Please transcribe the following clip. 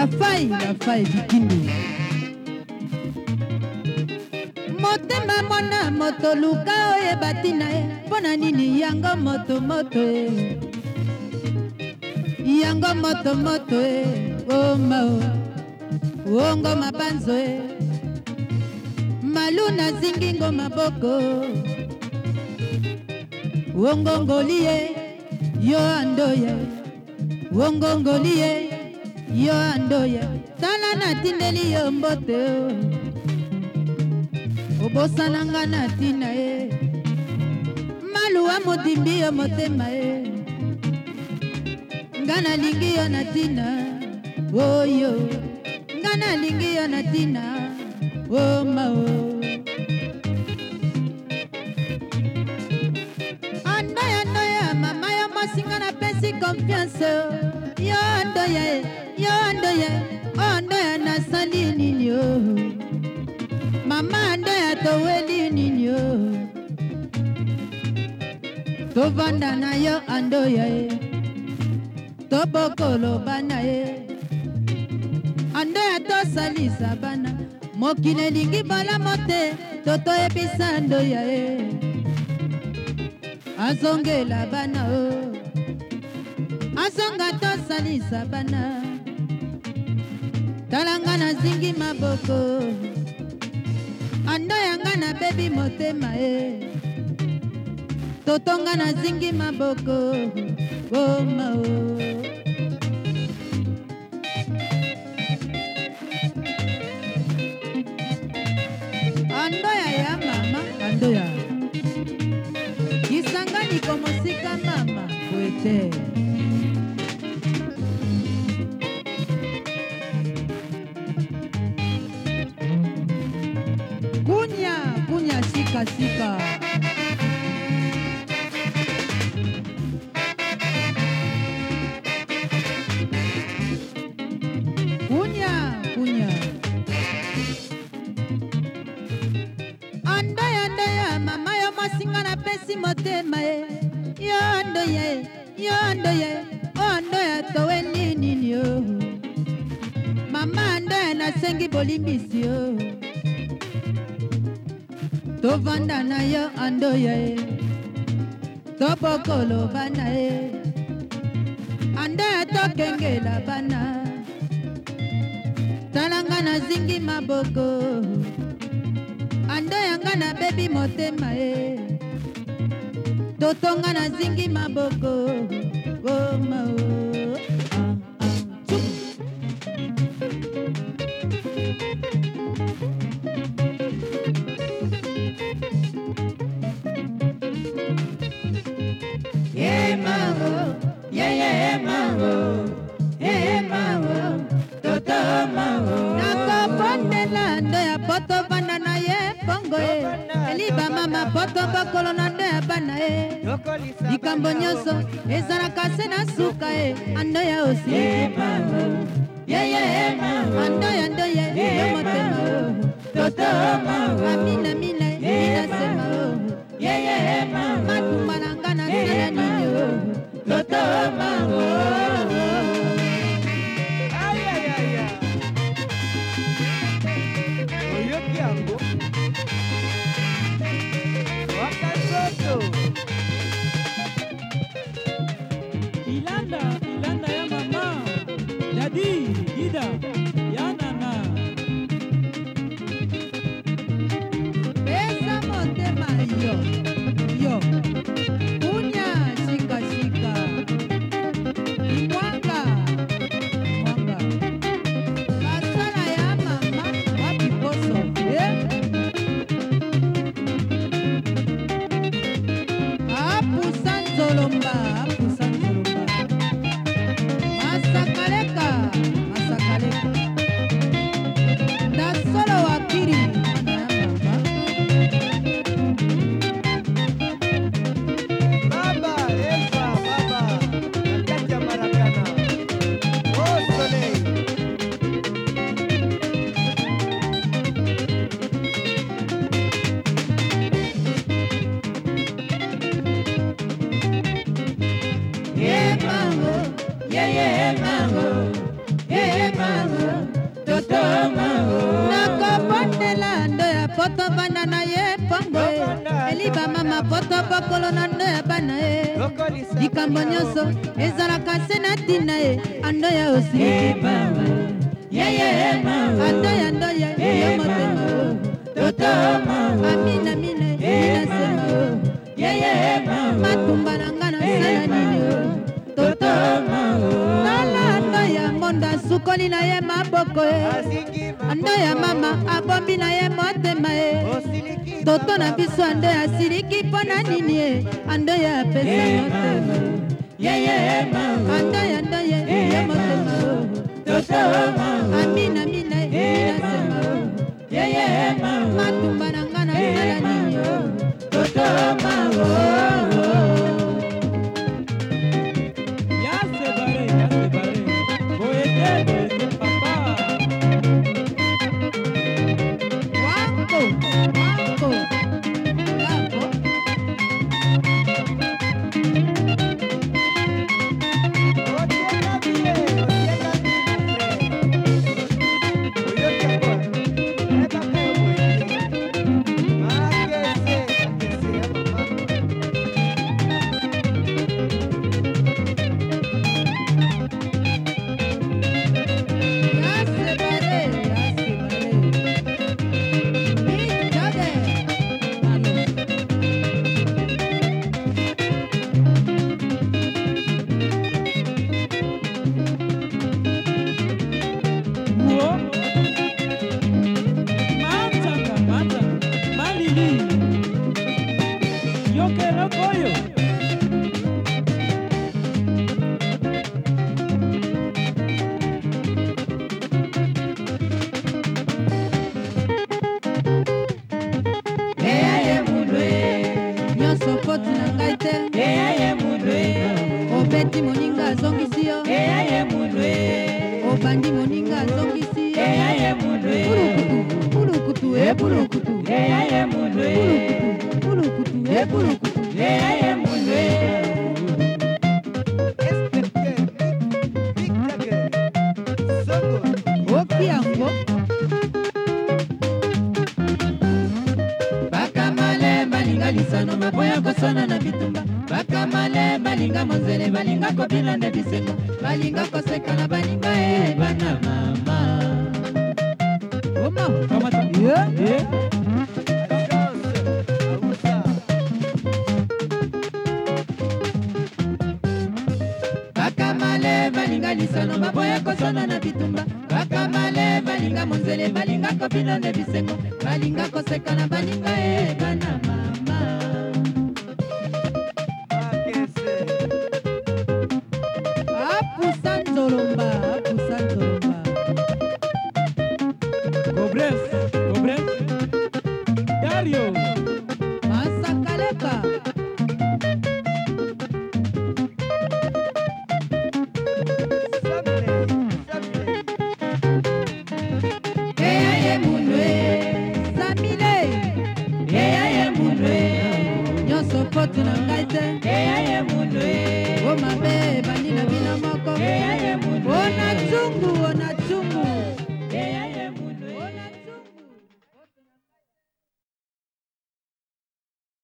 la faille la faille bikindo motema mwana moto luka oyeba ntina ye mpo na nini yango moto moto e yango moto moto e omao wongo mabanzo e malu nazingi ngo maboko wongongoli e. ye yo andoye wongongoli ye yo andoye tala natindeli yo mbote obosana nga na ntina ye maluwa modimbi yo motema ye nga nalingi yo na ntina oyo nga nalingi yo na ntina omao oh, andoya andoya mama yo mosinga napesi konfiance yo andoya ye yondo ya ondo ya nasali nini o mama ndo ya toweli nini o tovanda na yo ando ya ye tobokoloba na ye ando ya tosalisa bana mokili elingi bolamu te totoyebisa ndo ya ye azongela bana o azonga tosalisa bana talanga nazingi maboko ando yanga nabebi motema e totonga nazingi maboko omao oh, andoya ya mama andoya kisangani komosika mama kwete sika kunya kunya andoya ndoya mama yo mosinga napesi motema ye yo ndoya yo ndoya o ndoya towe nini yo mama ndoya nasengi bolimbisi yo tovanda na yo andoya ye tobokoloba na ye andoya tokengela bana talanga nazingi maboko andoya nga nabebi motema ye totonga nazingi maboko bolingo ye elibama mapoto bokolo na nde ya bana ye likambo nyonso ezalaka se na suka ye andoya osi andoya ndoye yo motema ami Colomba. bato bana na ye mpongo eliba mama poto bokolo na ndo ya bana ye likambo nyonso ezalaka se na ntina ye ando ya osilikimawa ando ya ndo ya yo motema amina mina mina nsema matumba na nga nasala nini tala ando ya mondo asukoli na ye maboko ye ando ya mama abombi na ye toto na biso ando ya siliki mpo na nini e ando ya apesa motema ando ya ndoye ye motema amina mina minasema matumba na nga na sala nini yo obandi moninga azongisi yo eyaye munwe obandi moninga azongisi eyaye munwe pulukutu epulukutu eh, eyaye munwe pulukutu epulukutu eyaye munwe opiango bakamale balinga lisano maboya kosana na bitumba bakamale balinga monzele balinga kobina nde bisengo balinga kosekana balinga e bana mama omakamata yeah, yeah. lisano baboya kosana na bitumba bakamale balinga monzele balinga kobina nde bisengo balinga kosekana balinga e bana mama Obres, Obres, Dario, Masakaleka. potu na ngai te o mabe ebandi na bino moko o na zungu